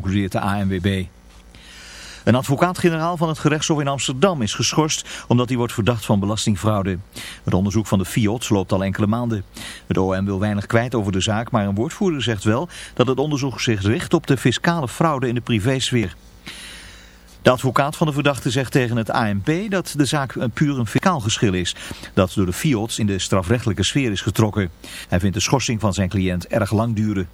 concludeert de ANWB. Een advocaat-generaal van het gerechtshof in Amsterdam is geschorst omdat hij wordt verdacht van belastingfraude. Het onderzoek van de FIOD loopt al enkele maanden. Het OM wil weinig kwijt over de zaak, maar een woordvoerder zegt wel dat het onderzoek zich richt op de fiscale fraude in de privésfeer. De advocaat van de verdachte zegt tegen het ANP dat de zaak puur een fiscaal geschil is. Dat door de FIOD's in de strafrechtelijke sfeer is getrokken. Hij vindt de schorsing van zijn cliënt erg lang duren.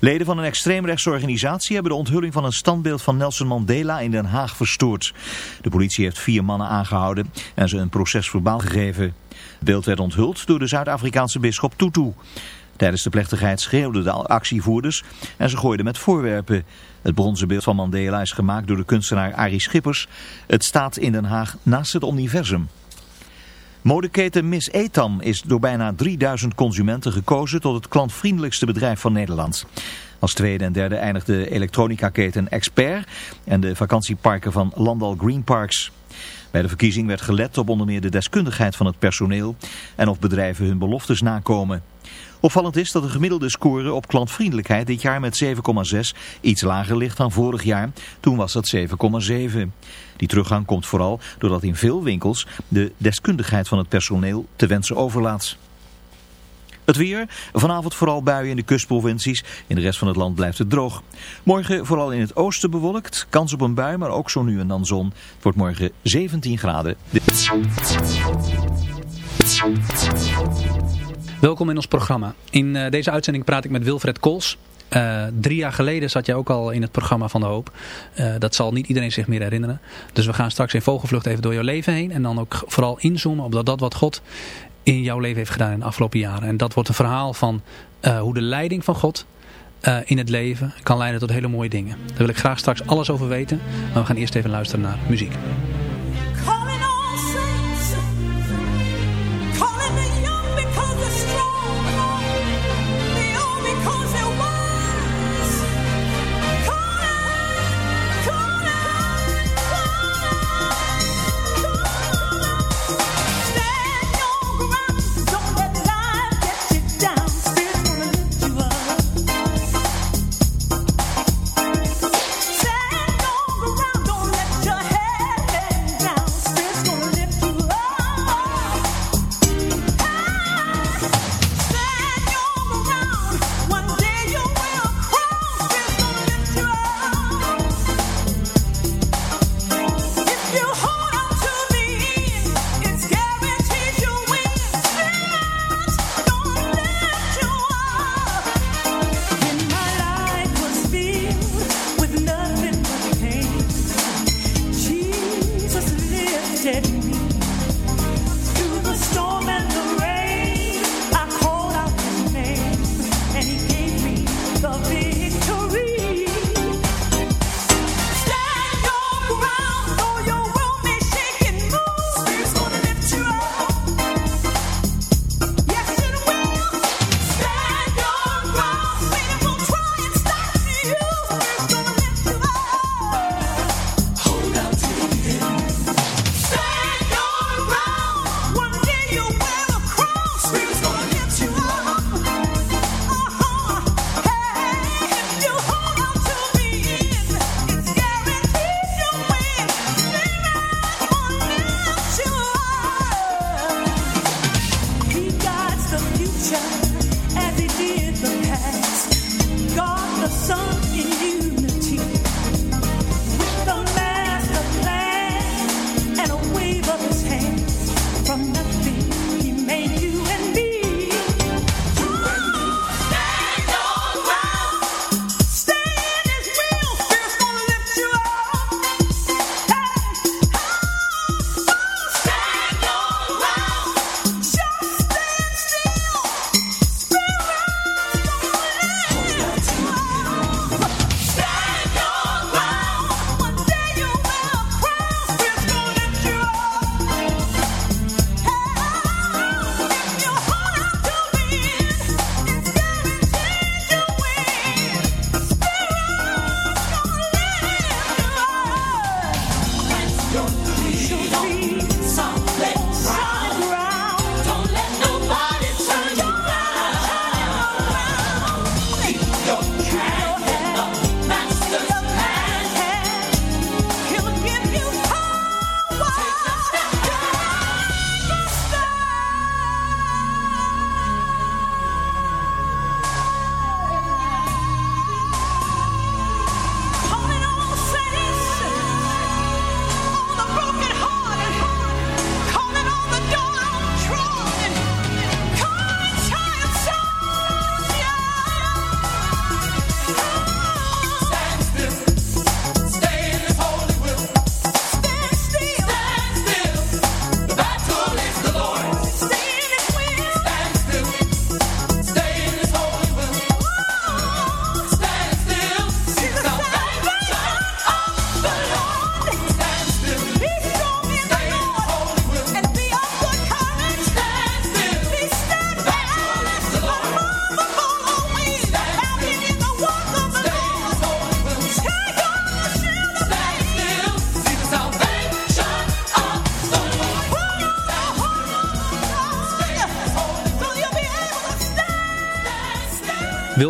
Leden van een extreemrechtse organisatie hebben de onthulling van een standbeeld van Nelson Mandela in Den Haag verstoord. De politie heeft vier mannen aangehouden en ze een procesverbaal gegeven. Het beeld werd onthuld door de Zuid-Afrikaanse bisschop Tutu. Tijdens de plechtigheid schreeuwden de actievoerders en ze gooiden met voorwerpen. Het bronzen beeld van Mandela is gemaakt door de kunstenaar Arie Schippers. Het staat in Den Haag naast het universum. Modeketen Miss Etam is door bijna 3000 consumenten gekozen tot het klantvriendelijkste bedrijf van Nederland. Als tweede en derde eindigde elektronica-keten Expert en de vakantieparken van Landal Green Parks. Bij de verkiezing werd gelet op onder meer de deskundigheid van het personeel en of bedrijven hun beloftes nakomen. Opvallend is dat de gemiddelde score op klantvriendelijkheid dit jaar met 7,6 iets lager ligt dan vorig jaar. Toen was dat 7,7. Die teruggang komt vooral doordat in veel winkels de deskundigheid van het personeel te wensen overlaat. Het weer, vanavond vooral buien in de kustprovincies. In de rest van het land blijft het droog. Morgen vooral in het oosten bewolkt. Kans op een bui, maar ook zo nu en dan zon. Het wordt morgen 17 graden. Welkom in ons programma. In uh, deze uitzending praat ik met Wilfred Kools. Uh, drie jaar geleden zat jij ook al in het programma van de hoop. Uh, dat zal niet iedereen zich meer herinneren. Dus we gaan straks in vogelvlucht even door jouw leven heen. En dan ook vooral inzoomen op dat, dat wat God in jouw leven heeft gedaan in de afgelopen jaren. En dat wordt een verhaal van hoe de leiding van God in het leven kan leiden tot hele mooie dingen. Daar wil ik graag straks alles over weten. Maar we gaan eerst even luisteren naar muziek.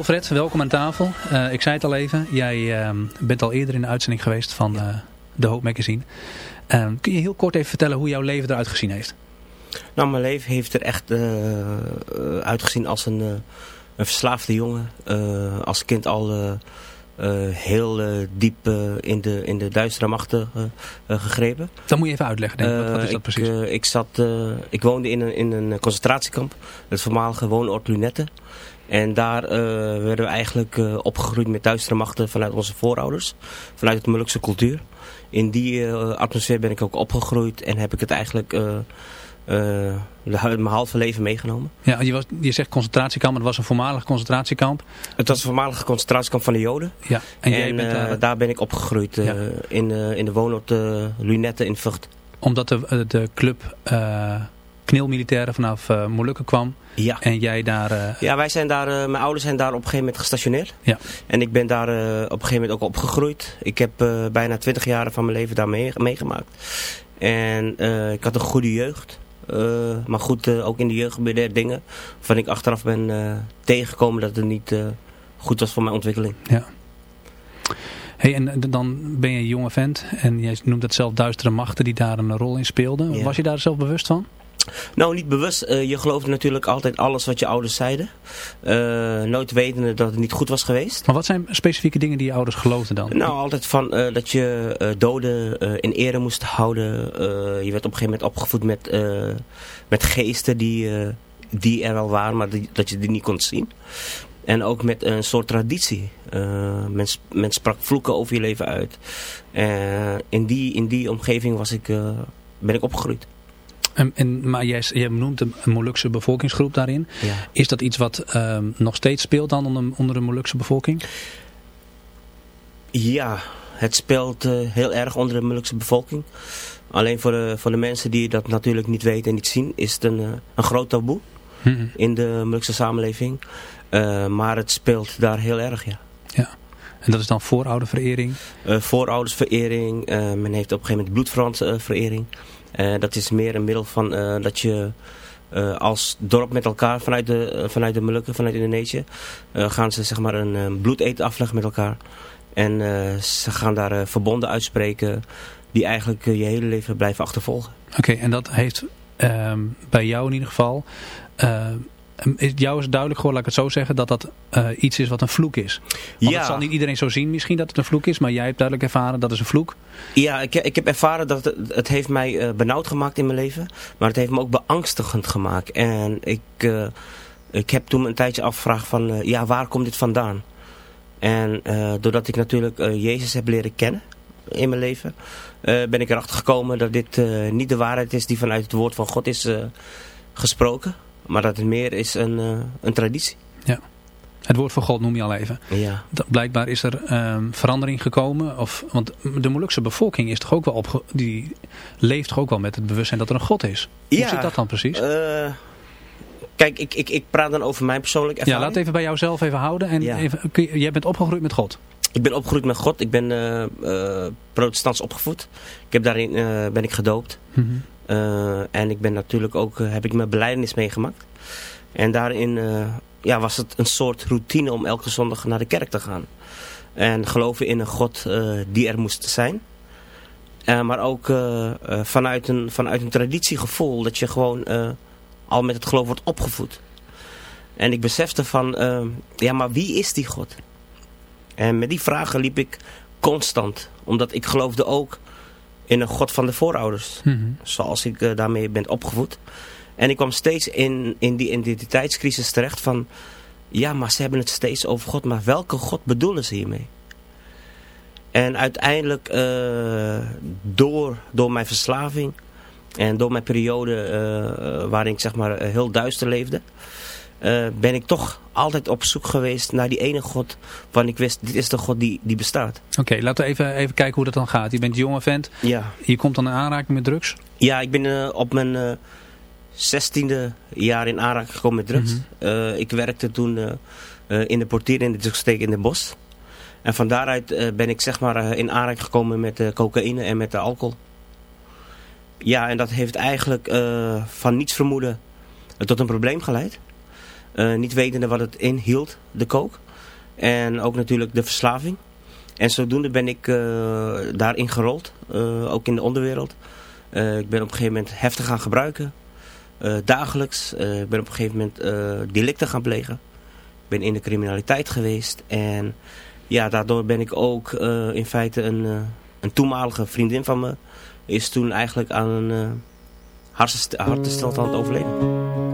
Wilfred, welkom aan tafel. Uh, ik zei het al even, jij uh, bent al eerder in de uitzending geweest van uh, de Hoop Magazine. Uh, kun je heel kort even vertellen hoe jouw leven eruit gezien heeft? Nou, mijn leven heeft er echt uitgezien als een, een verslaafde jongen. als kind al heel diep in, de, in de duistere machten gegrepen. Dat moet je even uitleggen, denk ik. Wat, wat is dat ik, precies? ik, zat, ik woonde in een, in een concentratiekamp, het voormalige woonoord Lunette. En daar uh, werden we eigenlijk uh, opgegroeid met duistere machten vanuit onze voorouders. Vanuit het Molukse cultuur. In die uh, atmosfeer ben ik ook opgegroeid en heb ik het eigenlijk mijn halve leven meegenomen. Ja, je, was, je zegt concentratiekamp, het was een voormalig concentratiekamp. Het was een voormalig concentratiekamp van de Joden. Ja, en, en daar... daar... ben ik opgegroeid ja. in, in de woonort Lunette in Vught. Omdat de, de club kneelmilitairen vanaf uh, Molukken kwam. Ja. En jij daar... Uh... Ja, wij zijn daar, uh, mijn ouders zijn daar op een gegeven moment gestationeerd. Ja. En ik ben daar op een gegeven moment ook opgegroeid. Ik heb bijna twintig jaar van mijn leven daar mee, meegemaakt. En ik had een goede jeugd. maar goed, ook in de jeugd gebeurde er dingen waarvan ik achteraf ben tegengekomen dat het niet goed was voor mijn ontwikkeling. Ja. Hey, en dan ben je een jonge vent en jij noemt het zelf duistere machten die daar een rol in speelden. Ja. Was je daar zelf bewust van? Nou, niet bewust. Uh, je geloofde natuurlijk altijd alles wat je ouders zeiden. Uh, nooit wetende dat het niet goed was geweest. Maar wat zijn specifieke dingen die je ouders geloofden dan? Nou, altijd van uh, dat je doden in ere moest houden. je werd op een gegeven moment opgevoed met, met geesten die, die er al waren, maar die, dat je die niet kon zien. En ook met een soort traditie. men, men sprak vloeken over je leven uit. in, die, in die omgeving was ik, ben ik opgegroeid. En, en, maar jij, jij noemt een Molukse bevolkingsgroep daarin. Ja. Is dat iets wat um, nog steeds speelt dan onder, onder de Molukse bevolking? Ja, het speelt uh, heel erg onder de Molukse bevolking. Alleen voor de, voor de mensen die dat natuurlijk niet weten en niet zien, is het een, uh, een groot taboe mm -hmm. in de Molukse samenleving. Uh, maar het speelt daar heel erg, ja. Ja. En dat is dan voorouderverering? vooroudersverering. men heeft op een gegeven moment bloedverwantverering. Uh, dat is meer een middel van uh, dat je uh, als dorp met elkaar vanuit de, vanuit de Molukken, vanuit Indonesië, gaan ze zeg maar een bloedeet afleggen met elkaar. En ze gaan daar verbonden uitspreken die eigenlijk je hele leven blijven achtervolgen. Oké, en dat heeft ehm, bij jou in ieder geval jou is duidelijk geworden, laat ik het zo zeggen, dat dat uh, iets is wat een vloek is. Want ja. het zal niet iedereen zo zien misschien dat het een vloek is, maar jij hebt duidelijk ervaren dat is een vloek. Ja, ik, ik heb ervaren dat het, het heeft mij uh, benauwd gemaakt in mijn leven, maar het heeft me ook beangstigend gemaakt. En ik, uh, ik heb toen een tijdje afgevraagd van, ja, waar komt dit vandaan? En doordat ik natuurlijk Jezus heb leren kennen in mijn leven, ben ik erachter gekomen dat dit niet de waarheid is die vanuit het woord van God is gesproken. Maar dat het meer is een, uh, een traditie. Ja. Het woord van God noem je al even. Ja. Dat, blijkbaar is er um, verandering gekomen. Of, want de Molukse bevolking is toch ook wel op, die leeft toch ook wel met het bewustzijn dat er een God is. Hoe ja, zit dat dan precies? Uh, kijk, ik, ik, ik praat dan over mijn persoonlijke ervaring. Ja, laat even bij jouzelf even houden. En ja. even, je, jij bent opgegroeid met God. Ik ben opgegroeid met God. Ik ben uh, uh, protestants opgevoed. Ik heb daarin ben ik gedoopt. Mm -hmm. Uh, en ik ben natuurlijk ook, uh, heb ik mijn beleidenis meegemaakt. En daarin uh, ja, was het een soort routine om elke zondag naar de kerk te gaan. En geloven in een God die er moest zijn. maar ook vanuit, een, vanuit een traditiegevoel dat je gewoon al met het geloof wordt opgevoed. En ik besefte van, ja maar wie is die God? En met die vragen liep ik constant. Omdat ik geloofde ook in een God van de voorouders. Mm -hmm. Zoals ik uh, daarmee ben opgevoed. En ik kwam steeds in, in die identiteitscrisis terecht van... Ja, maar ze hebben het steeds over God. Maar welke God bedoelen ze hiermee? En uiteindelijk uh, door, door mijn verslaving... En door mijn periode uh, waarin ik zeg maar heel duister leefde... Uh, ben ik toch altijd op zoek geweest naar die ene God waarvan ik wist, dit is de God die, die bestaat. Oké, okay, laten we even, even kijken hoe dat dan gaat. Je bent een jonge vent, ja. je komt dan in aanraking met drugs? Ja, ik ben uh, op mijn uh, zestiende jaar in aanraking gekomen met drugs. Mm -hmm. ik werkte toen in de portier in de discotheek in de bos. En van daaruit ben ik zeg maar in aanraking gekomen met cocaïne en met de alcohol. Ja, en dat heeft eigenlijk van niets vermoeden tot een probleem geleid. Niet wetende wat het inhield, de kook. En ook natuurlijk de verslaving. En zodoende ben ik daarin gerold, ook in de onderwereld. ik ben op een gegeven moment heftig gaan gebruiken. dagelijks. ik ben op een gegeven moment delicten gaan plegen. Ik ben in de criminaliteit geweest. En ja, daardoor ben ik ook in feite een, een toenmalige vriendin van me... is toen eigenlijk aan een hartenstilstand overleden.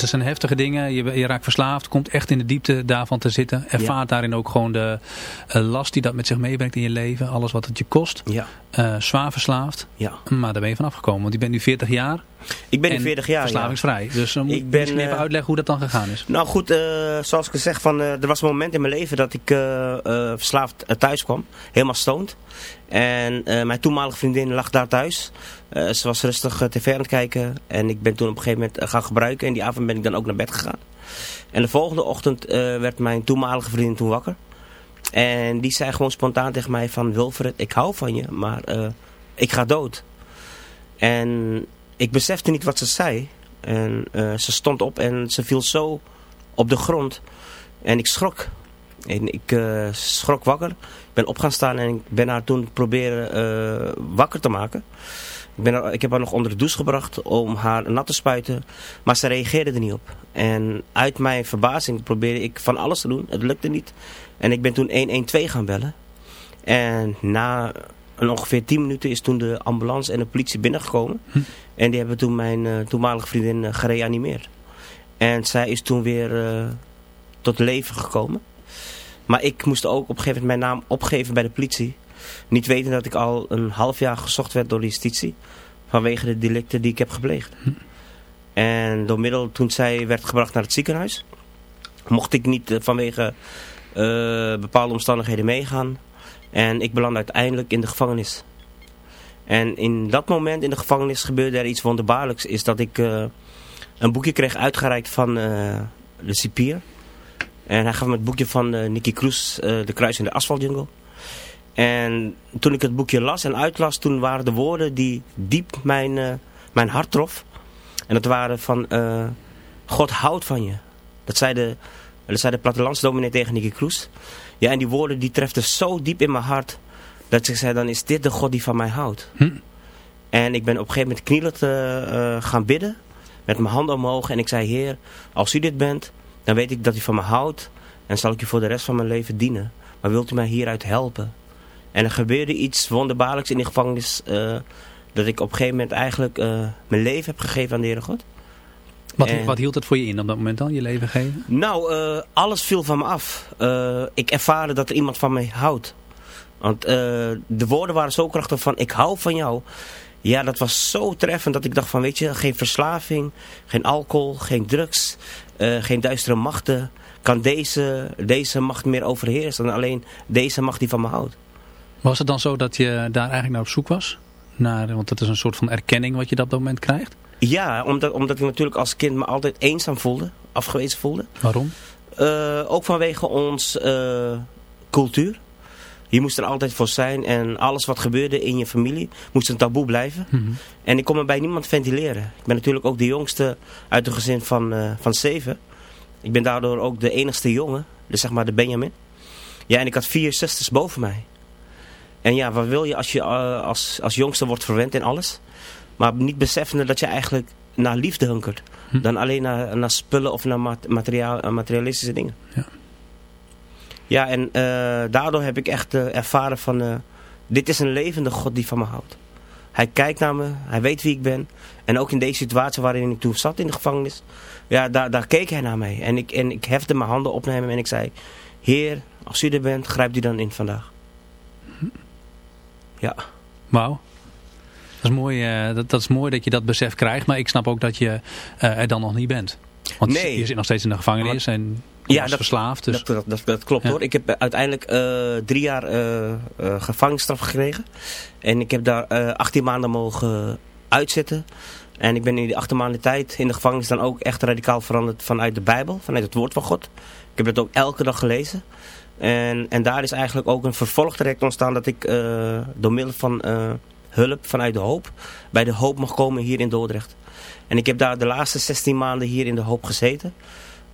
Dus dat zijn heftige dingen. Je, je raakt verslaafd, komt echt in de diepte daarvan te zitten. Ervaart daarin ook gewoon de last die dat met zich meebrengt in je leven. Alles wat het je kost. Ja. Zwaar verslaafd. Ja. Maar daar ben je vanaf gekomen. Want je bent nu 40 jaar. Ik ben nu 40 jaar, verslavingsvrij. Dus dan moet ik ben, misschien even uitleggen hoe dat dan gegaan is. Nou goed, zoals ik zeg, van, er was een moment in mijn leven dat ik verslaafd thuis kwam. Helemaal stoned. En mijn toenmalige vriendin lag daar thuis. Ze was rustig tv aan het kijken. En ik ben toen op een gegeven moment gaan gebruiken. En die avond ben ik dan ook naar bed gegaan. En de volgende ochtend werd mijn toenmalige vriendin toen wakker. En die zei gewoon spontaan tegen mij van... Wilfred, ik hou van je, maar ik ga dood. En ik besefte niet wat ze zei. En ze stond op en ze viel zo op de grond. En ik schrok. En ik schrok wakker. Ik ben op gaan staan en ik ben haar toen proberen wakker te maken. Ik, ben ik heb haar nog onder de douche gebracht om haar nat te spuiten. Maar ze reageerde er niet op. En uit mijn verbazing probeerde ik van alles te doen. Het lukte niet. En ik ben toen 112 gaan bellen. En na ongeveer 10 minuten is toen de ambulance en de politie binnengekomen. Hm. En die hebben toen mijn uh, toenmalige vriendin uh, gereanimeerd. En zij is toen weer uh, tot leven gekomen. Maar ik moest ook op een gegeven moment mijn naam opgeven bij de politie. Niet weten dat ik al een half jaar gezocht werd door de justitie. Vanwege de delicten die ik heb gepleegd. Hm. En door middel, toen zij werd gebracht naar het ziekenhuis. Mocht ik niet vanwege bepaalde omstandigheden meegaan. En ik belandde uiteindelijk in de gevangenis. En in dat moment in de gevangenis gebeurde er iets wonderbaarlijks. Is dat ik uh, een boekje kreeg uitgereikt van de cipier. En hij gaf me het boekje van Nicky Kroes, De Kruis in de Asfaltjungle. En toen ik het boekje las en uitlas, toen waren de woorden die diep mijn, uh, mijn hart trof. En dat waren van, uh, God houdt van je. Dat zei de, dat zei de plattelandsdominee tegen Nicky Kroes. Ja, en die woorden die treften zo diep in mijn hart, dat ik zei, dan is dit de God die van mij houdt. Hm. En ik ben op een gegeven moment knielend uh, gaan bidden, met mijn handen omhoog. En ik zei, Heer, als u dit bent, dan weet ik dat u van me houdt. En zal ik u voor de rest van mijn leven dienen. Maar wilt u mij hieruit helpen? En er gebeurde iets wonderbaarlijks in die gevangenis. Uh, dat ik op een gegeven moment eigenlijk uh, mijn leven heb gegeven aan de Heere God. Wat, wat, hield het voor je in op dat moment dan, je leven geven? Nou, uh, alles viel van me af. ik ervaarde dat er iemand van mij houdt. Want de woorden waren zo krachtig van ik hou van jou. Ja, dat was zo treffend dat ik dacht van weet je, geen verslaving, geen alcohol, geen drugs, geen duistere machten. Kan deze, deze macht meer overheersen dan alleen deze macht die van me houdt. Was het dan zo dat je daar eigenlijk naar op zoek was? Naar, want dat is een soort van erkenning wat je op dat moment krijgt? Ja, omdat, omdat ik natuurlijk als kind me altijd eenzaam voelde, afgewezen voelde. Waarom? Uh, ook vanwege ons uh, cultuur. Je moest er altijd voor zijn en alles wat gebeurde in je familie moest een taboe blijven. Mm -hmm. En ik kon me bij niemand ventileren. Ik ben natuurlijk ook de jongste uit een gezin van, uh, van zeven. Ik ben daardoor ook de enigste jongen, dus zeg maar de Benjamin. Ja, en ik had vier zusters boven mij. En ja, wat wil je als je als, als jongste wordt verwend in alles? Maar niet beseffende dat je eigenlijk naar liefde hunkert. Hm. Dan alleen naar, naar spullen of naar materiaal, uh, materialistische dingen. Ja, ja en uh, daardoor heb ik echt ervaren van... dit is een levende God die van me houdt. Hij kijkt naar me, hij weet wie ik ben. En ook in deze situatie waarin ik toen zat in de gevangenis... Ja, daar, daar keek hij naar mij. En ik, en ik hefte mijn handen op naar hem en ik zei... Heer, als u er bent, grijpt u dan in vandaag. Ja. Wauw. Dat is, mooi, uh, dat, dat, is mooi dat je dat besef krijgt, maar ik snap ook dat je uh, er dan nog niet bent. Want nee. je zit nog steeds in de gevangenis en je ja, dat, verslaafd. Dus. Dat, dat, dat klopt ja. hoor. Ik heb uiteindelijk uh, drie jaar gevangenisstraf gekregen. En ik heb daar 18 maanden mogen uitzitten. En ik ben in die 18 maanden tijd in de gevangenis dan ook echt radicaal veranderd vanuit de Bijbel, vanuit het woord van God. Ik heb dat ook elke dag gelezen. En, en daar is eigenlijk ook een vervolgtraject ontstaan dat ik door middel van hulp vanuit de hoop bij de hoop mag komen hier in Dordrecht. En ik heb daar de laatste 16 maanden hier in de hoop gezeten.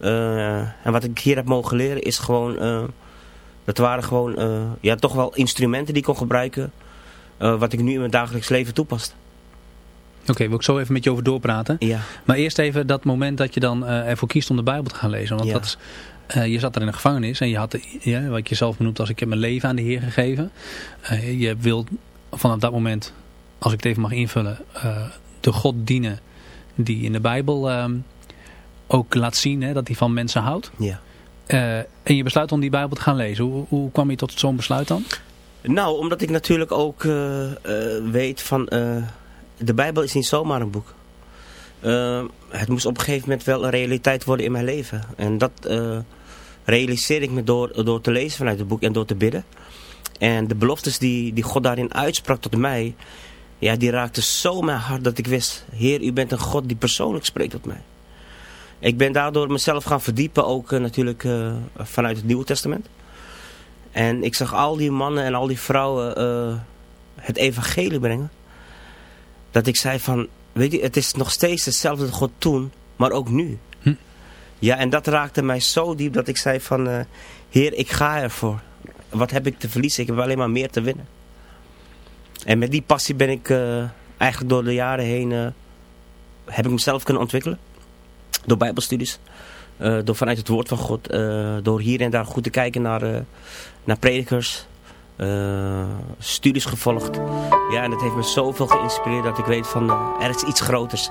Uh, en wat ik hier heb mogen leren is gewoon, dat waren gewoon ja, toch wel instrumenten die ik kon gebruiken. wat ik nu in mijn dagelijks leven toepast. Oké, okay, wil ik zo even met je over doorpraten. Ja. Maar eerst even dat moment dat je dan ervoor kiest om de Bijbel te gaan lezen. Want ja. dat is uh, je zat er in de gevangenis en je had, ja, wat je zelf benoemt als ik heb mijn leven aan de Heer gegeven. Uh, je wilt vanaf dat moment, als ik het even mag invullen, uh, de God dienen die in de Bijbel ehm, ook laat zien hè, dat hij van mensen houdt. Ja. Uh, en je besluit om die Bijbel te gaan lezen. Hoe, hoe kwam je tot zo'n besluit dan? Nou, omdat ik natuurlijk ook uh, uh, weet van... de Bijbel is niet zomaar een boek. het moest op een gegeven moment wel een realiteit worden in mijn leven. En dat realiseer ik me door, door te lezen vanuit het boek en door te bidden. En de beloftes die, die God daarin uitsprak tot mij... Ja, die raakten zo mijn hart dat ik wist... Heer, u bent een God die persoonlijk spreekt tot mij. Ik ben daardoor mezelf gaan verdiepen, ook uh, natuurlijk uh, vanuit het Nieuwe Testament. En ik zag al die mannen en al die vrouwen uh, het evangelie brengen. Dat ik zei van, weet je, het is nog steeds hetzelfde God toen, maar ook nu. Hm. Ja, en dat raakte mij zo diep dat ik zei van, Heer, ik ga ervoor. Wat heb ik te verliezen? Ik heb alleen maar meer te winnen. En met die passie ben ik eigenlijk door de jaren heen, heb ik mezelf kunnen ontwikkelen. Door bijbelstudies. Uh, door vanuit het woord van God. Door hier en daar goed te kijken naar, naar predikers. studies gevolgd. Ja, en het heeft me zoveel geïnspireerd dat ik weet van er is iets groters.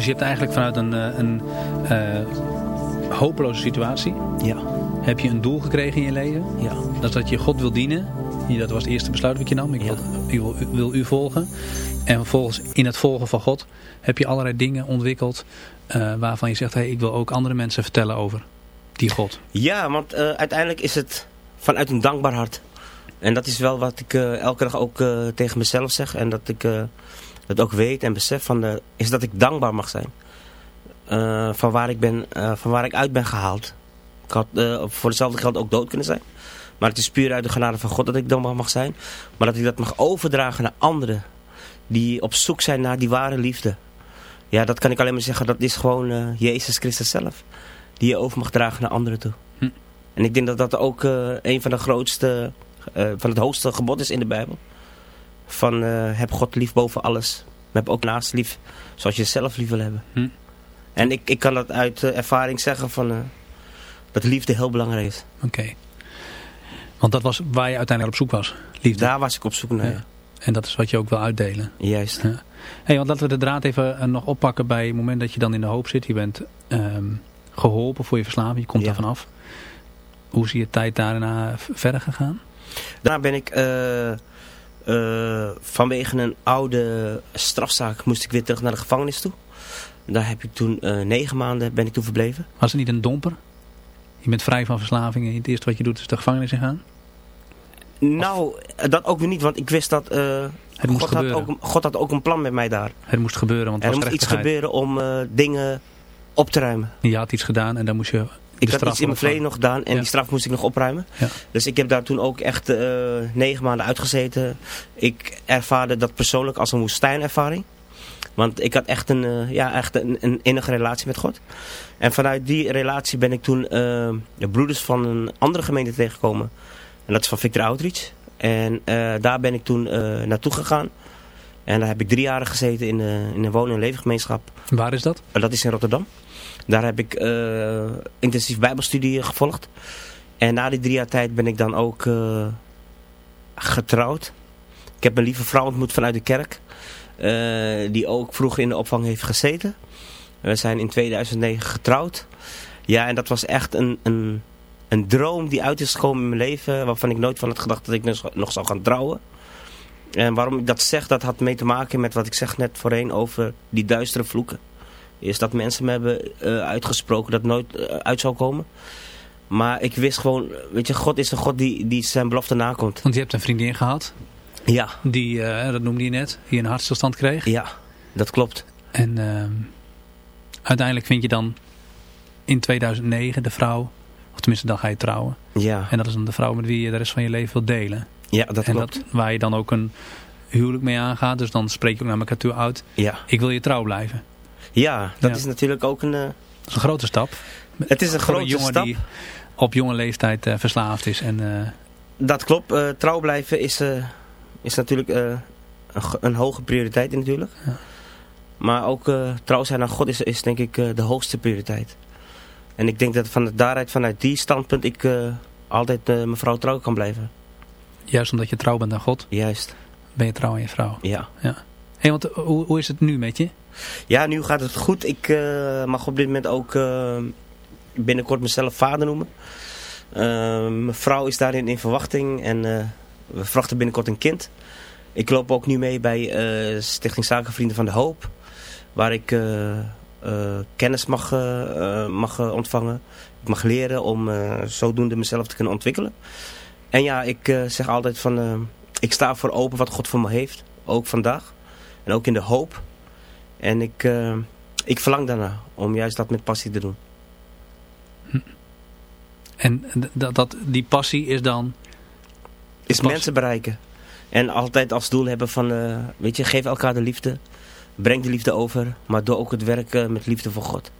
Dus je hebt eigenlijk vanuit een, eh, een uh, hopeloze situatie... Ja. Heb je een doel gekregen in je leven? Ja. Dat is dat je God wil dienen. Dat was het eerste besluit wat je nam. Ik wil, wil, wil, u volgen. En vervolgens in het volgen van God heb je allerlei dingen ontwikkeld... Uh, waarvan je zegt, hey, ik wil ook andere mensen vertellen over die God. Ja, want uh, uiteindelijk is het vanuit een dankbaar hart. En dat is wel wat ik uh, elke dag ook tegen mezelf zeg. En dat ik het ook weet en besef van, is dat ik dankbaar mag zijn. van, waar ik ben, van waar ik uit ben gehaald. Ik had voor hetzelfde geld ook dood kunnen zijn. Maar het is puur uit de genade van God dat ik dankbaar mag zijn. Maar dat ik dat mag overdragen naar anderen. Die op zoek zijn naar die ware liefde. Ja, dat kan ik alleen maar zeggen. Dat is gewoon Jezus Christus zelf. Die je over mag dragen naar anderen toe. Hm. En ik denk dat dat ook een van de grootste, van het hoogste gebod is in de Bijbel. Van heb God lief boven alles. Maar heb ook naast lief zoals je zelf lief wil hebben. Hm. En ik, ik kan dat uit ervaring zeggen van, dat liefde heel belangrijk is. Oké. Want dat was waar je uiteindelijk op zoek was. Liefde. Daar was ik op zoek naar. Ja. En dat is wat je ook wil uitdelen. Juist. Ja. Hey, want laten we de draad even uh, nog oppakken bij het moment dat je dan in de hoop zit. Je bent um, geholpen voor je verslaving, je komt ja. daar vanaf. Hoe is je tijd daarna verder gegaan? Daarna ben ik uh, uh, vanwege een oude strafzaak moest ik weer terug naar de gevangenis toe. Daar heb ik toen negen maanden ben ik toen verbleven. Was het niet een domper? Je bent vrij van verslaving en het eerste wat je doet is de gevangenis ingaan? Nou, dat ook weer niet, want ik wist dat... Uh, het moest God, had ook, God had ook een plan met mij daar. Het moest gebeuren, want er moest iets gebeuren om dingen op te ruimen. Je had iets gedaan en dan moest je Ik had iets in mijn verleden nog gedaan en ja. die straf moest ik nog opruimen. Ja. Dus ik heb daar toen ook echt uh, negen maanden uitgezeten. Ik ervaarde dat persoonlijk als een woestijnervaring. Want ik had echt een, uh, ja, echt een, een innige relatie met God. En vanuit die relatie ben ik toen uh, de broeders van een andere gemeente tegengekomen. En dat is van Victor Outreach. En daar ben ik toen naartoe gegaan. En daar heb ik drie jaren gezeten in, in een wonen- en leefgemeenschap. Waar is dat? dat is in Rotterdam. Daar heb ik intensief bijbelstudie gevolgd. En na die drie jaar tijd ben ik dan ook getrouwd. Ik heb een lieve vrouw ontmoet vanuit de kerk. Uh, die ook vroeger in de opvang heeft gezeten. We zijn in 2009 getrouwd. Ja, en dat was echt een, een, een droom die uit is gekomen in mijn leven. Waarvan ik nooit van had gedacht dat ik nog zou gaan trouwen. En waarom ik dat zeg, dat had mee te maken met wat ik zeg net voorheen over die duistere vloeken. Is dat mensen me hebben uh, uitgesproken dat nooit uh, uit zou komen. Maar ik wist gewoon, weet je, God is een God die, die zijn belofte nakomt. Want je hebt een vriendin gehad. Ja. Die, uh, dat noemde je net, die een hartstilstand kreeg. Ja, dat klopt. En uh, uiteindelijk vind je dan in 2009 de vrouw, of tenminste dan ga je trouwen. Ja. En dat is dan de vrouw met wie je de rest van je leven wilt delen. Ja, dat en klopt. Dat, waar je dan ook een huwelijk mee aangaat, dus dan spreek je ook naar elkaar toe uit. Ja. Ik wil je trouw blijven. Ja, dat ja. is natuurlijk ook een... Dat is een grote stap. Het is een grote een jongen stap. die op jonge leeftijd uh, verslaafd is. En, uh... Dat klopt. trouw blijven is is natuurlijk een, een, hoge prioriteit natuurlijk. Ja. Maar ook trouw zijn aan God is, is denk ik de hoogste prioriteit. En ik denk dat van daaruit, vanuit die standpunt ik altijd mijn vrouw trouw kan blijven. Juist omdat je trouw bent aan God? Juist. Ben je trouw aan je vrouw? Ja. ja. Hey, want hoe, hoe is het nu met je? Ja, nu gaat het goed. Ik mag op dit moment ook binnenkort mezelf vader noemen. mijn vrouw is daarin in verwachting en we verwachten binnenkort een kind. Ik loop ook nu mee bij Stichting Zakenvrienden van de Hoop. Waar ik kennis mag, mag ontvangen. Ik mag leren om zodoende mezelf te kunnen ontwikkelen. En ja, ik zeg altijd van... ik sta voor open wat God voor me heeft. Ook vandaag. En ook in de hoop. En ik, ik verlang daarna om juist dat met passie te doen. En dat, dat, die passie is dan is mensen bereiken. En altijd als doel hebben van, uh, weet je, geef elkaar de liefde. Breng de liefde over, maar doe ook het werk uh, met liefde voor God.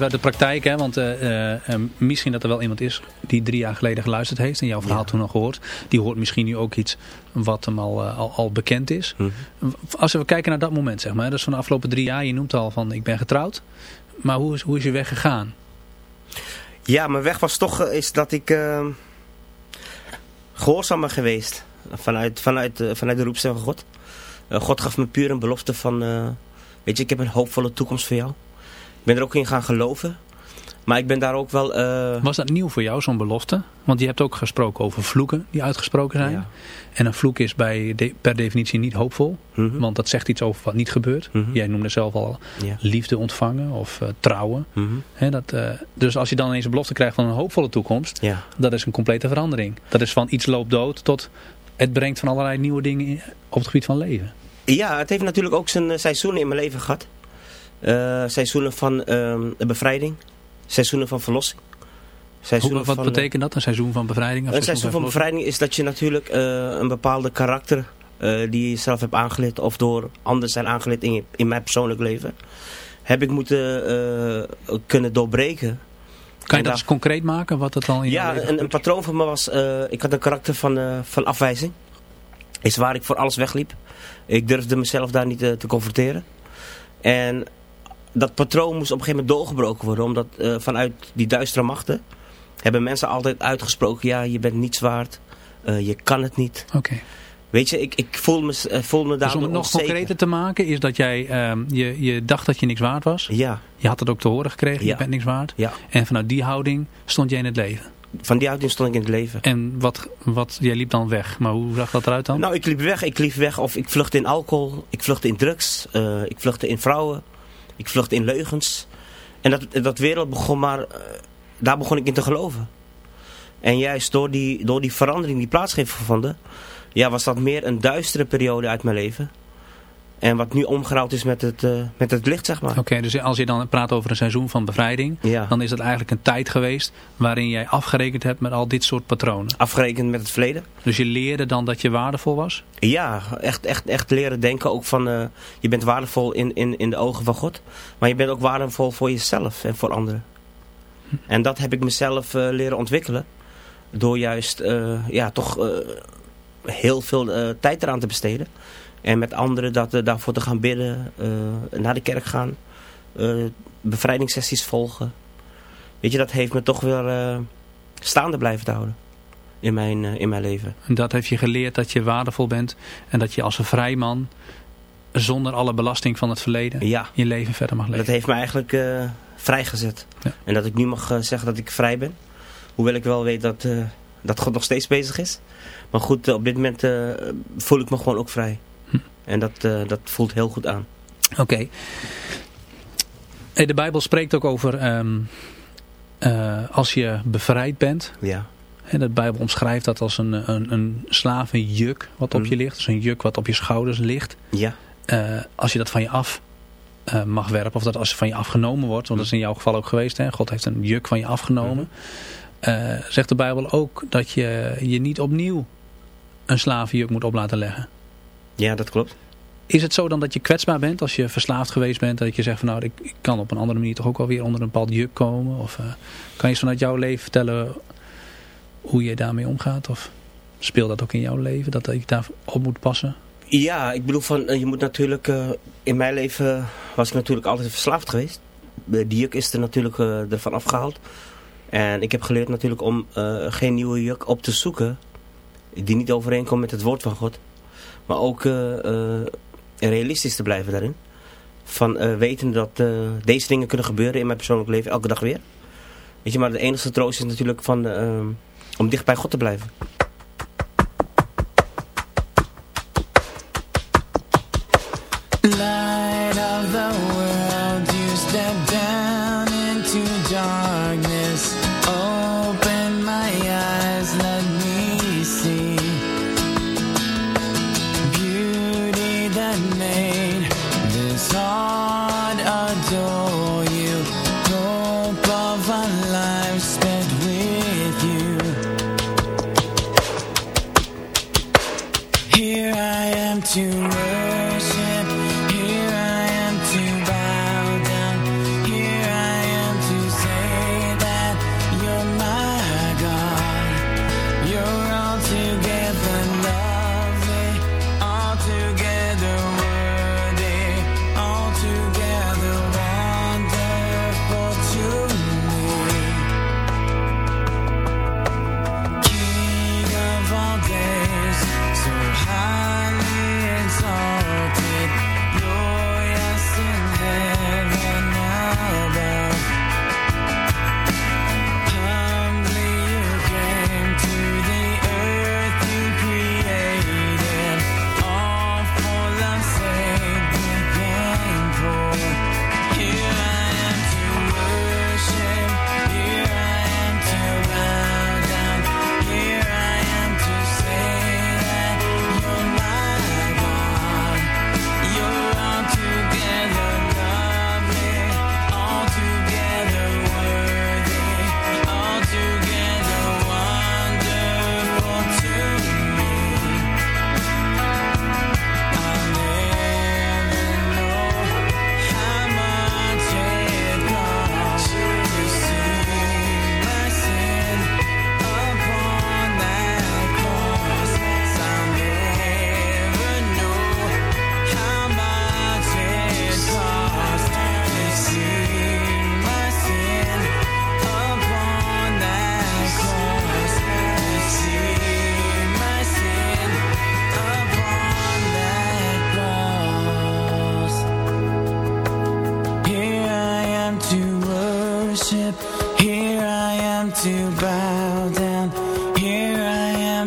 Even uit de praktijk, hè, want uh, uh, misschien dat er wel iemand is die drie jaar geleden geluisterd heeft en jouw verhaal toen al gehoord. Die hoort misschien nu ook iets wat hem al, al, al, bekend is. Mhm. Als we kijken naar dat moment, zeg maar, dus van de afgelopen drie jaar, je noemt al van ik ben getrouwd. Maar hoe is, hoe is je weg gegaan? Ja, mijn weg was toch is dat ik gehoorzaam ben geweest vanuit, vanuit, vanuit de roepstem van God. God gaf me puur een belofte van, weet je, ik heb een hoopvolle toekomst voor jou. Ik ben er ook in gaan geloven. Maar ik ben daar ook wel... Uh... Was dat nieuw voor jou, zo'n belofte? Want je hebt ook gesproken over vloeken die uitgesproken zijn. Ja. En een vloek is bij per definitie niet hoopvol. Mm Want dat zegt iets over wat niet gebeurt. Mm -hmm. Jij noemde zelf al ja. liefde ontvangen of uh, trouwen. Mm -hmm. dat, uh, dus als je dan ineens een belofte krijgt van een hoopvolle toekomst. Ja. Dat is een complete verandering. Dat is van iets loopt dood tot het brengt van allerlei nieuwe dingen op het gebied van leven. Ja, het heeft natuurlijk ook zijn seizoenen in mijn leven gehad. Uh, seizoenen van uh, bevrijding. Seizoenen van verlossing. Hoe, wat betekent dat, een seizoen van bevrijding? Of een seizoen van, bevrijding is dat je natuurlijk uh, een bepaalde karakter die je zelf hebt aangeleerd of door anderen zijn aangeleerd in, je, in mijn persoonlijk leven, heb ik moeten kunnen doorbreken. Kan je dat eens concreet maken, wat dat dan in Ja, een, een, patroon van me was, ik had een karakter van, van afwijzing. Is waar ik voor alles wegliep. Ik durfde mezelf daar niet te confronteren. En dat patroon moest op een gegeven moment doorgebroken worden. Omdat uh, vanuit die duistere machten hebben mensen altijd uitgesproken. Ja, je bent niets waard. Uh, je kan het niet. Oké. Weet je, ik, ik voel me, uh, voel me daar Dus om het nog concreter te maken, is dat jij, uh, je, je dacht dat je niks waard was. Ja. Je had het ook te horen gekregen, ja. je bent niks waard. Ja. En vanuit die houding stond jij in het leven. Van die houding stond ik in het leven. En wat, wat, jij liep dan weg, maar hoe zag dat eruit dan? Nou, ik liep weg. Ik liep weg of ik vluchtte in alcohol, ik vluchtte in drugs, uh, ik vluchtte in vrouwen. Ik vluchtte in leugens. En dat, dat wereld begon maar... Uh, daar begon ik in te geloven. En juist door die, door die verandering die plaats heeft gevonden... Ja, was dat meer een duistere periode uit mijn leven. En wat nu omgerouwd is met het, uh, met het licht, zeg maar. Oké, dus als je dan praat over een seizoen van bevrijding, ja. dan is dat eigenlijk een tijd geweest waarin jij afgerekend hebt met al dit soort patronen. Afgerekend met het verleden. Dus je leerde dan dat je waardevol was? Ja, echt, echt, echt leren denken ook van, uh, je bent waardevol in, in, in de ogen van God. Maar je bent ook waardevol voor jezelf en voor anderen. Hm. En dat heb ik mezelf uh, leren ontwikkelen. Door juist, ja, toch heel veel tijd eraan te besteden. En met anderen dat, uh, daarvoor te gaan bidden, uh, naar de kerk gaan, uh, bevrijdingssessies volgen. Weet je, dat heeft me toch weer staande blijven houden in mijn, in mijn leven. En dat heeft je geleerd dat je waardevol bent en dat je als een vrij man zonder alle belasting van het verleden ja. je leven verder mag leven. Dat heeft me eigenlijk vrijgezet. Ja. En dat ik nu mag zeggen dat ik vrij ben. Hoewel ik wel weet dat, dat God nog steeds bezig is. Maar goed, op dit moment voel ik me gewoon ook vrij. En dat, uh, dat voelt heel goed aan. Oké. Okay. De Bijbel spreekt ook over um, uh, als je bevrijd bent. Ja. En de Bijbel omschrijft dat als een, een, een slavenjuk wat op mm. je ligt. Dus een juk wat op je schouders ligt. Ja. Uh, als je dat van je af mag werpen. Of dat als het van je afgenomen wordt. Want dat is in jouw geval ook geweest. Hè? God heeft een juk van je afgenomen. Mm. zegt de Bijbel ook dat je je niet opnieuw een slavenjuk moet op laten leggen. Ja, dat klopt. Is het zo dan dat je kwetsbaar bent als je verslaafd geweest bent? Dat je zegt van nou, ik, ik kan op een andere manier toch ook wel weer onder een bepaald juk komen? Of uh, kan je eens vanuit jouw leven vertellen hoe je daarmee omgaat? Of speelt dat ook in jouw leven, dat je daar op moet passen? Ja, ik bedoel van, je moet natuurlijk, uh, in mijn leven was ik natuurlijk altijd verslaafd geweest. Die juk is er natuurlijk uh, ervan afgehaald. En ik heb geleerd natuurlijk om geen nieuwe juk op te zoeken die niet overeenkomt met het woord van God. Maar ook uh, uh, realistisch te blijven daarin. Van uh, weten dat deze dingen kunnen gebeuren in mijn persoonlijk leven elke dag weer. Weet je, maar de enige troost is natuurlijk van, om dicht bij God te blijven.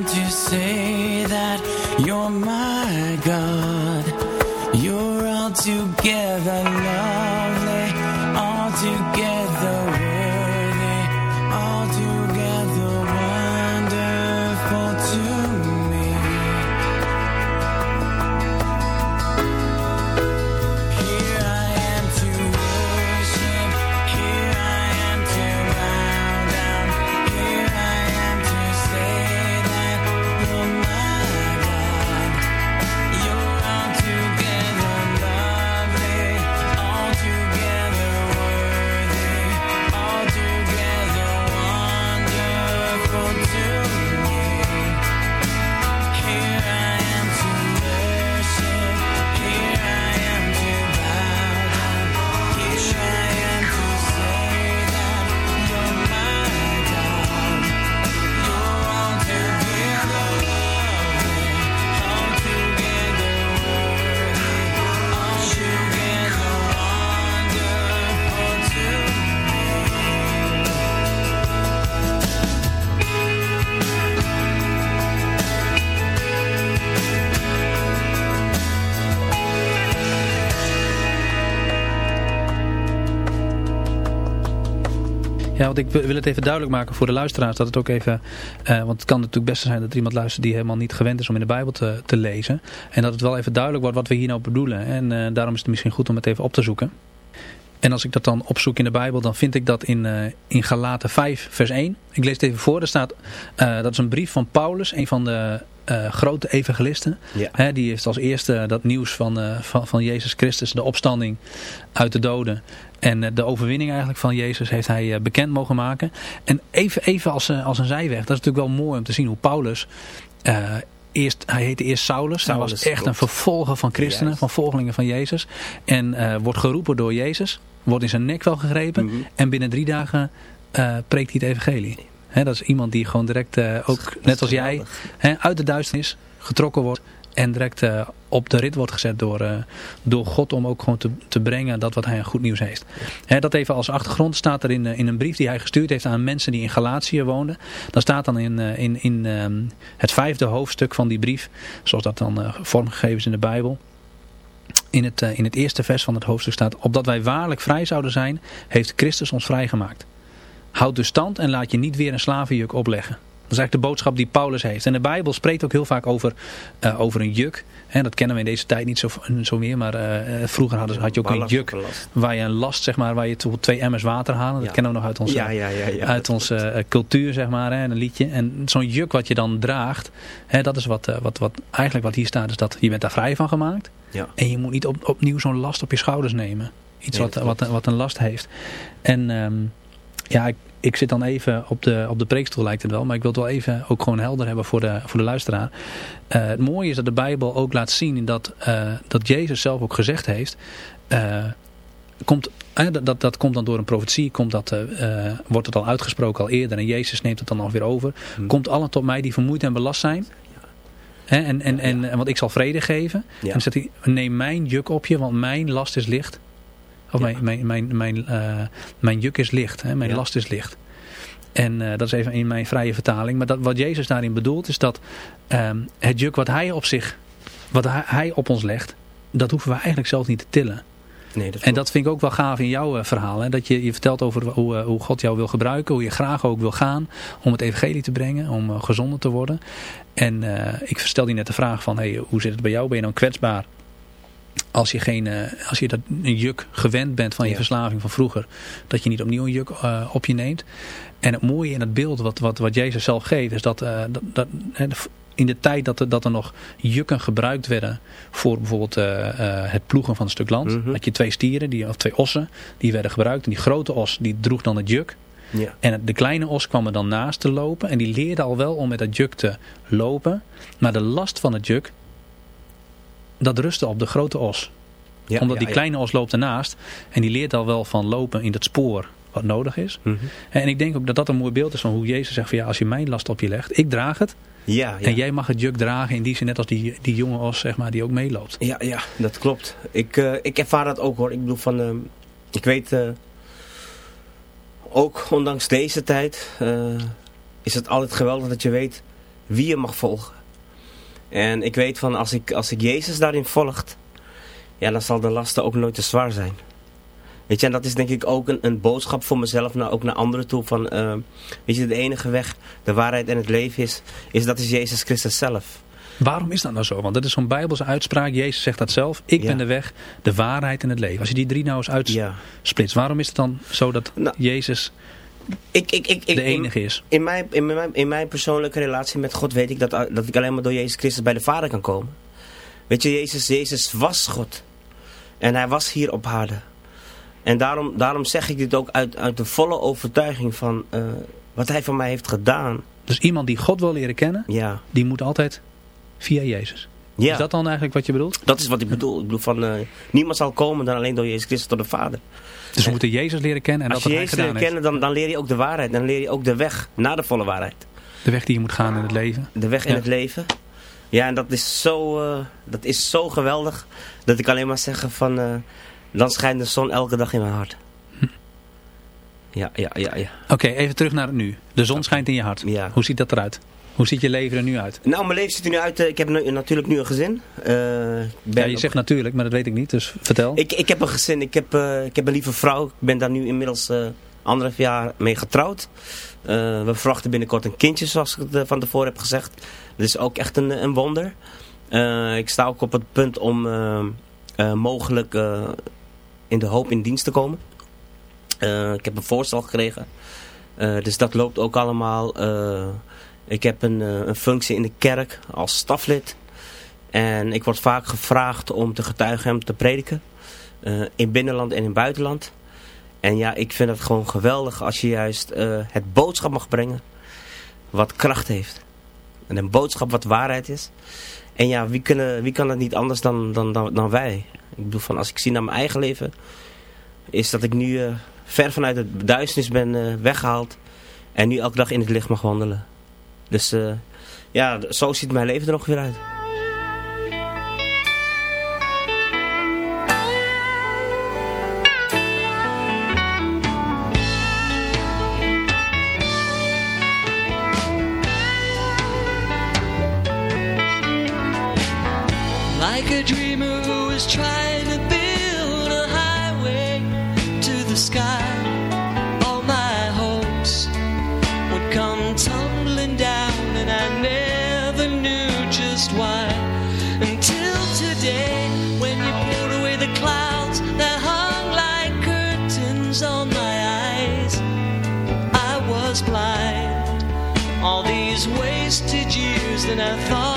to say that you're my God. Ik wil het even duidelijk maken voor de luisteraars. Dat het ook even, eh, want het kan natuurlijk best zijn dat er iemand luistert die helemaal niet gewend is om in de Bijbel te, te lezen. En dat het wel even duidelijk wordt wat we hier nou bedoelen. En eh, daarom is het misschien goed om het even op te zoeken. En als ik dat dan opzoek in de Bijbel, dan vind ik dat in, eh in Galaten 5 vers 1. Ik lees het even voor. Er staat, dat is een brief van Paulus, een van de eh, grote evangelisten. Ja. Hè, die heeft als eerste dat nieuws van, eh, van, van Jezus Christus, de opstanding uit de doden. En eh, de overwinning eigenlijk van Jezus heeft hij bekend mogen maken. En even, even als, als een zijweg, dat is natuurlijk wel mooi om te zien hoe Paulus... Eerst, hij heette eerst Saulus. hij was echt een vervolger van christenen, Juist. van volgelingen van Jezus. En wordt geroepen door Jezus. Wordt in zijn nek wel gegrepen. Mhm. En binnen drie dagen preekt hij het evangelie. Dat is iemand die gewoon direct, eh, ook net als jij, uit de duisternis getrokken wordt. En direct eh, op de rit wordt gezet door, eh, door God om ook gewoon te, te brengen dat wat hij aan goed nieuws heeft. Dat even als achtergrond staat er in, in een brief die hij gestuurd heeft aan mensen die in Galatië woonden. Dan staat dan in, in, in ehm, het vijfde hoofdstuk van die brief, zoals dat dan vormgegeven is in de Bijbel. In het, in het eerste vers van het hoofdstuk staat, opdat wij waarlijk vrij zouden zijn, heeft Christus ons vrijgemaakt. Houd dus stand en laat je niet weer een slavenjuk opleggen. Dat is eigenlijk de boodschap die Paulus heeft. En de Bijbel spreekt ook heel vaak over, eh, over een juk. Hè, dat kennen we in deze tijd niet zo, zo meer. Maar eh, eh, vroeger hadden, had je ook een Ballast juk een waar je een last, zeg maar, waar je twee emmers water halen. Dat Ja. kennen we nog uit onze, Ja, ja, uit onze cultuur, zeg maar, hè, een liedje. En zo'n juk wat je dan draagt, hè, dat is wat, wat, wat eigenlijk wat hier staat, is dat je bent daar vrij van gemaakt. Ja. En je moet niet op, opnieuw zo'n last op je schouders nemen. Iets Nee, wat, wat, wat een last heeft. En ehm, ja, ik, ik zit dan even op de, op de preekstoel lijkt het wel. Maar ik wil het wel even ook gewoon helder hebben voor de, voor de luisteraar. Eh, het mooie is dat de Bijbel ook laat zien dat, eh, dat Jezus zelf ook gezegd heeft... eh, komt, dat, dat, dat komt dan door een profetie, komt dat, wordt het al uitgesproken al eerder en Jezus neemt het dan nog weer over. Hm. Komt allen tot mij die vermoeid en belast zijn. En, en, en, en, want ik zal vrede geven. Ja. En dan zegt hij, neem mijn juk op je, want mijn last is licht. Of Ja. mijn, mijn, mijn, mijn, eh, mijn juk is licht, hè, mijn Ja. last is licht. En eh, dat is even in mijn vrije vertaling. Maar dat, wat Jezus daarin bedoelt is dat ehm, het juk wat hij op zich, wat hij, hij op ons legt, dat hoeven we eigenlijk zelf niet te tillen. Nee, dat En dat vind ik ook wel gaaf in jouw eh, verhaal. Hè? Dat je, je vertelt over hoe, hoe God jou wil gebruiken. Hoe je graag ook wil gaan om het evangelie te brengen. Om gezonder te worden. En ik stelde je net de vraag van hey, hoe zit het bij jou? Ben je dan kwetsbaar? Als je, geen, eh, als je dat, een juk gewend bent van je Ja. verslaving van vroeger. Dat je niet opnieuw een juk eh, op je neemt. En het mooie in het beeld wat, wat, wat Jezus zelf geeft. Is dat, eh, dat, dat in de tijd dat er, dat er nog jukken gebruikt werden. Voor bijvoorbeeld het ploegen van een stuk land. Mhm. Had je twee stieren die, of twee ossen. Die werden gebruikt. En die grote os die droeg dan het juk. Ja. En de kleine os kwam er dan naast te lopen. En die leerde al wel om met dat juk te lopen. Maar de last van het juk, dat rustte op de grote os. Ja, Omdat ja, die kleine os loopt ernaast. En die leert al wel van lopen in het spoor wat nodig is. Mhm. En ik denk ook dat dat een mooi beeld is van hoe Jezus zegt van ja, als je mijn last op je legt, ik draag het. Ja, ja. En jij mag het juk dragen in die zin net als die, die jonge os zeg maar, die ook meeloopt. Ja, ja, dat klopt. Ik, eh, ik ervaar dat ook hoor. Ik bedoel van, ehm, ik weet eh, ook ondanks deze tijd eh, is het altijd geweldig dat je weet wie je mag volgen. En ik weet van als ik, als ik Jezus daarin volgt, ja, dan zal de lasten ook nooit te zwaar zijn. Weet je, en dat is denk ik ook een, een boodschap voor mezelf, nou, ook naar anderen toe. Van, eh, weet je, de enige weg, de waarheid en het leven is, is dat is Jezus Christus zelf. Waarom is dat nou zo? Want dat is zo'n bijbelse uitspraak. Jezus zegt dat zelf. Ik Ja. ben de weg, de waarheid en het leven. Als je die drie nou eens Ja. uitsplitst. Waarom is het dan zo dat Nou, Jezus Ik, ik, ik, ik, de enige is? In mijn, in, mijn, in mijn persoonlijke relatie met God weet ik dat, dat ik alleen maar door Jezus Christus bij de Vader kan komen. Weet je, Jezus, Jezus was God. En hij was hier op aarde. En daarom, daarom zeg ik dit ook uit, uit de volle overtuiging van eh, wat hij voor mij heeft gedaan. Dus iemand die God wil leren kennen, Ja, die moet altijd via Jezus. Ja. Is dat dan eigenlijk wat je bedoelt? dat is wat ik bedoel. Ik bedoel van, eh, niemand zal komen dan alleen door Jezus Christus tot de Vader. Dus we moeten Jezus leren kennen en Als dat je Jezus heeft. kennen, dan, dan leer je ook de waarheid. Dan leer je ook de weg naar de volle waarheid. De weg die je moet gaan in het leven. De weg in Ja. het leven. Ja, en dat is zo, eh, dat is zo geweldig. Dat ik alleen maar zeggen van... eh, dan schijnt de zon elke dag in mijn hart. Hm. Ja, ja, ja, ja. Oké, even terug naar het nu. De zon schijnt in je hart. Ja. Hoe ziet dat eruit? Hoe ziet je leven er nu uit? Nou, mijn leven ziet er nu uit. eh, ik heb nu, natuurlijk nu een gezin. Eh, ben Ja, je op- zegt natuurlijk, maar dat weet ik niet. Dus vertel. ik, ik heb een gezin. Ik heb, eh, ik heb een lieve vrouw. Ik ben daar nu inmiddels anderhalf jaar mee getrouwd. We verwachten binnenkort een kindje, zoals ik het van tevoren heb gezegd. Dat is ook echt een, een wonder. Ik sta ook op het punt om mogelijk in de hoop in dienst te komen. Ik heb een voorstel gekregen. Dus dat loopt ook allemaal. Ik heb een, eh, een functie in de kerk als staflid. En ik word vaak gevraagd om te getuigen en te prediken. eh, in binnenland en in buitenland. En ja, ik vind het gewoon geweldig als je juist eh, het boodschap mag brengen. Wat kracht heeft. En een boodschap wat waarheid is. En ja, wie, kunnen, wie kan dat niet anders dan, dan, dan, wij? Ik bedoel, van, als ik zie naar mijn eigen leven... is dat ik nu ver vanuit het duisternis ben eh, weggehaald... en nu elke dag in het licht mag wandelen. Dus eh, ja, zo ziet mijn leven er ongeveer uit. Like a dreamer who is trying I thought.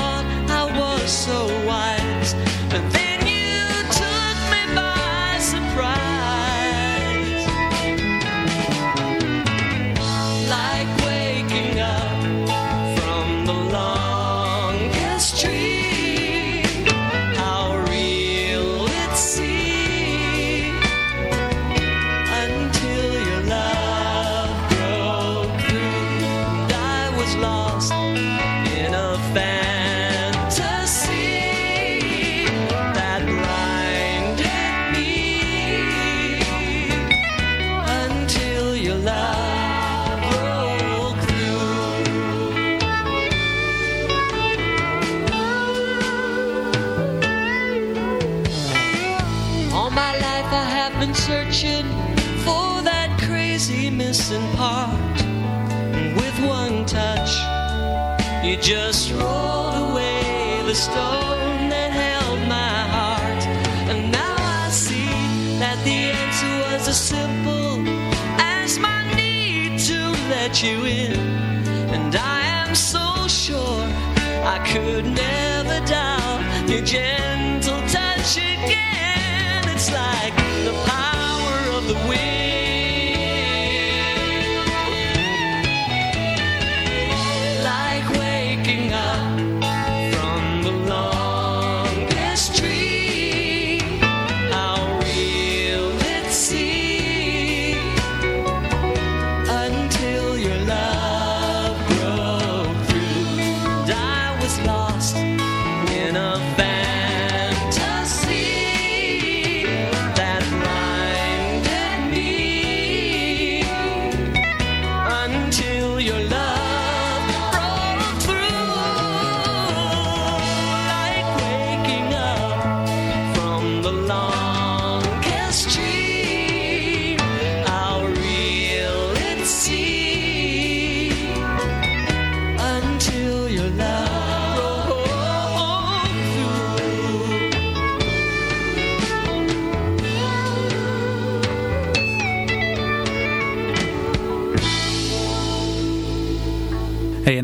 Just rolled away the stone that held my heart. And now I see that the answer was as simple as my need to let you in. And I am so sure I could never doubt your gentle touch again. It's like the power of the wind.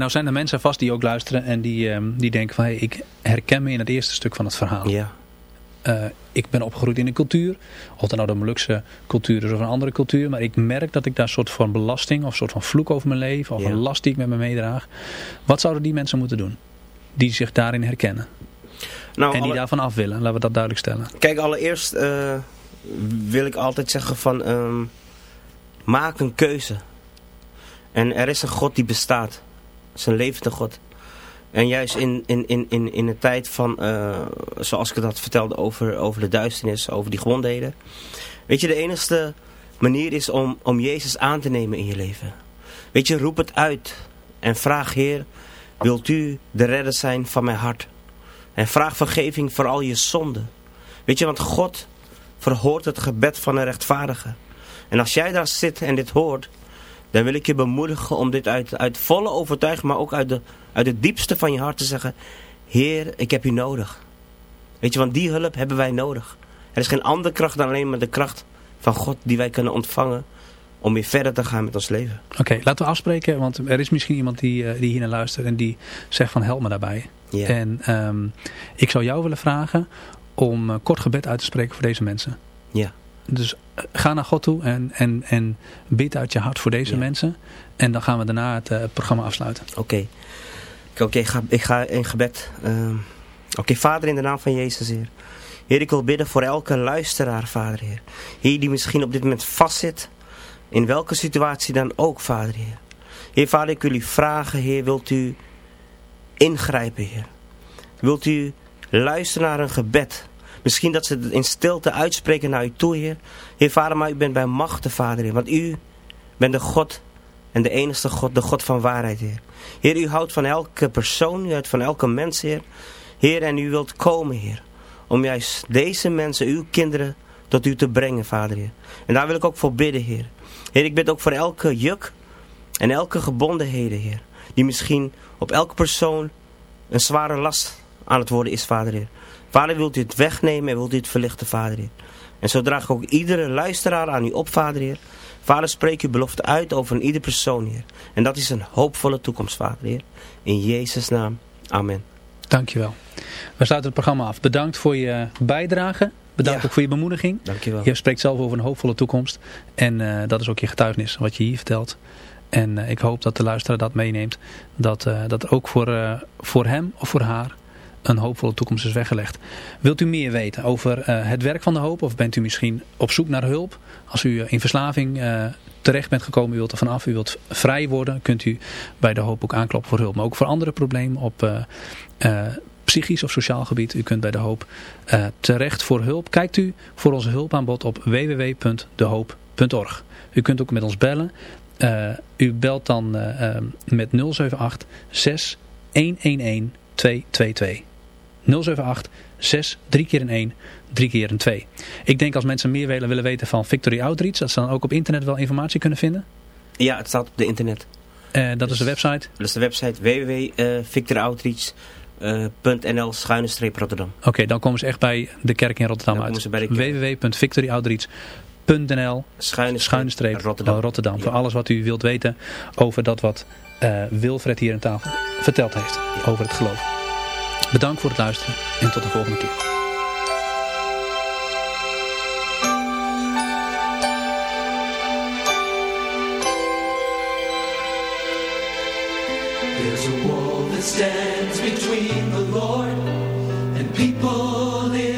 Nou zijn er mensen vast die ook luisteren en die, ehm, die denken van hey, ik herken me in het eerste stuk van het verhaal. Ja. Uh, ik ben opgegroeid in een cultuur, of het nou de Molukse cultuur is of een andere cultuur, maar ik merk dat ik daar een soort van belasting of een soort van vloek over mijn leven, of Ja. een last die ik met me meedraag. Wat zouden die mensen moeten doen? Die zich daarin herkennen Nou, en die alle- daarvan af willen, laten we dat duidelijk stellen. Kijk, allereerst eh, wil ik altijd zeggen van... ehm, maak een keuze. En er is een God die bestaat. Een levende God. En juist in, in, in, in, in een tijd van... eh, zoals ik had vertelde over, over de duisternis, over die gewondheden. Weet je, de enige manier is om, om Jezus aan te nemen in je leven. Weet je, roep het uit. En vraag, Heer, wilt u de redder zijn van mijn hart? En vraag vergeving voor al je zonden. Weet je, want God verhoort het gebed van een rechtvaardige. En als jij daar zit en dit hoort, dan wil ik je bemoedigen om dit uit, uit volle overtuiging, maar ook uit, de, uit het diepste van je hart te zeggen. Heer, ik heb u nodig. Weet je, want die hulp hebben wij nodig. Er is geen andere kracht dan alleen maar de kracht van God die wij kunnen ontvangen om weer verder te gaan met ons leven. Oké, laten we afspreken, want er is misschien iemand die, eh, die hier naar luistert en die zegt van help me daarbij. En ehm, ik zou jou willen vragen om eh, kort gebed uit te spreken voor deze mensen. Ja. Dus eh, ga naar God toe en, en, en bid uit je hart voor deze Ja. mensen. En dan gaan we daarna het eh, programma afsluiten. Oké. Oké, ik, ga, ik ga in gebed. Ehm, Oké, Vader, in de naam van Jezus, Heer. Heer, ik wil bidden voor elke luisteraar, Vader, Heer. Heer, die misschien op dit moment vastzit. In welke situatie dan ook, Vader, Heer. Heer, Vader, ik wil u vragen, Heer, wilt u ingrijpen, Heer? Wilt u luisteren naar een gebed? Misschien dat ze het in stilte uitspreken naar u toe, Heer. Heer, Vader, maar u bent bij machten, Vader, Heer. Want u bent de God en de enige God, de God van waarheid, Heer. Heer, u houdt van elke persoon, u houdt van elke mens, Heer. Heer, en u wilt komen, Heer. Om juist deze mensen, uw kinderen, tot u te brengen, Vader, Heer. En daar wil ik ook voor bidden, Heer. Heer, ik bid ook voor elke juk en elke gebondenheden, Heer. Die misschien op elke persoon een zware last aan het worden is, Vader, Heer. Vader, wilt u het wegnemen en wilt u het verlichten, Vader, Heer. En zo draag ik ook iedere luisteraar aan u op, Vader, Heer. Vader, spreek uw belofte uit over een ieder persoon, Heer. En dat is een hoopvolle toekomst, Vader, Heer. In Jezus' naam. Amen. Dankjewel. We sluiten het programma af. Bedankt voor je bijdrage. Bedankt Ja. ook voor je bemoediging. Dankjewel. Je spreekt zelf over een hoopvolle toekomst. En eh, dat is ook je getuigenis, wat je hier vertelt. En eh, ik hoop dat de luisteraar dat meeneemt. Dat, eh, dat ook voor, voor hem of voor haar een hoopvolle toekomst is weggelegd. Wilt u meer weten over eh, het werk van de hoop? Of bent u misschien op zoek naar hulp? Als u eh, in verslaving eh, terecht bent gekomen, u wilt er vanaf, u wilt vrij worden, kunt u bij de hoop ook aankloppen voor hulp. Maar ook voor andere problemen op psychisch of sociaal gebied. U kunt bij de hoop terecht voor hulp. Kijkt u voor onze hulpaanbod op www.dehoop.org. U kunt ook met ons bellen. U belt dan met 078 6 111 222. 078 6 3 keer een 1 3 keer een 2. Ik denk als mensen meer willen, willen weten van Victory Outreach, dat ze dan ook op internet wel informatie kunnen vinden. Ja, het staat op de internet. Eh, dat is de website. Dat is de website www.victoroutreach.nl schuine streep Rotterdam. Oké, dan komen ze echt bij de kerk in Rotterdam Dan uit. komen ze bij de kerk. www.victoryoutreach.nl Schuine, schuine streep Rotterdam. Rotterdam. Ja. Voor alles wat u wilt weten over dat wat eh, Wilfred hier aan tafel verteld heeft over het geloof. Bedankt voor het luisteren en tot de volgende keer. There's a wall that stands between the Lord and people in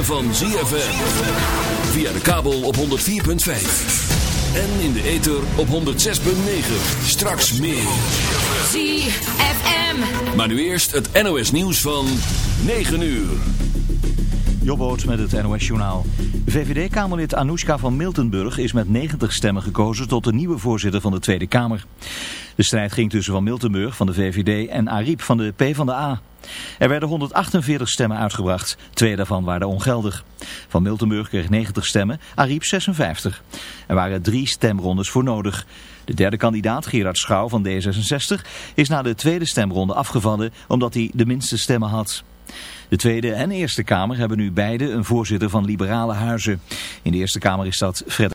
ritme van ZFM. Via de kabel op 104.5. En in de ether op 106.9. Straks meer. ZFM. Maar nu eerst het NOS nieuws van 9 uur. Jobboot met het NOS Journaal. VVD-Kamerlid Anoushka van Miltenburg is met 90 stemmen gekozen tot de nieuwe voorzitter van de Tweede Kamer. De strijd ging tussen Van Miltenburg van de VVD en Ariep van de PvdA. Er werden 148 stemmen uitgebracht, twee daarvan waren ongeldig. Van Miltenburg kreeg 90 stemmen, Ariep 56. Er waren drie stemrondes voor nodig. De derde kandidaat, Gerard Schouw van D66, is na de tweede stemronde afgevallen omdat hij de minste stemmen had. De Tweede en Eerste Kamer hebben nu beide een voorzitter van liberale huizen. In de Eerste Kamer is dat Fred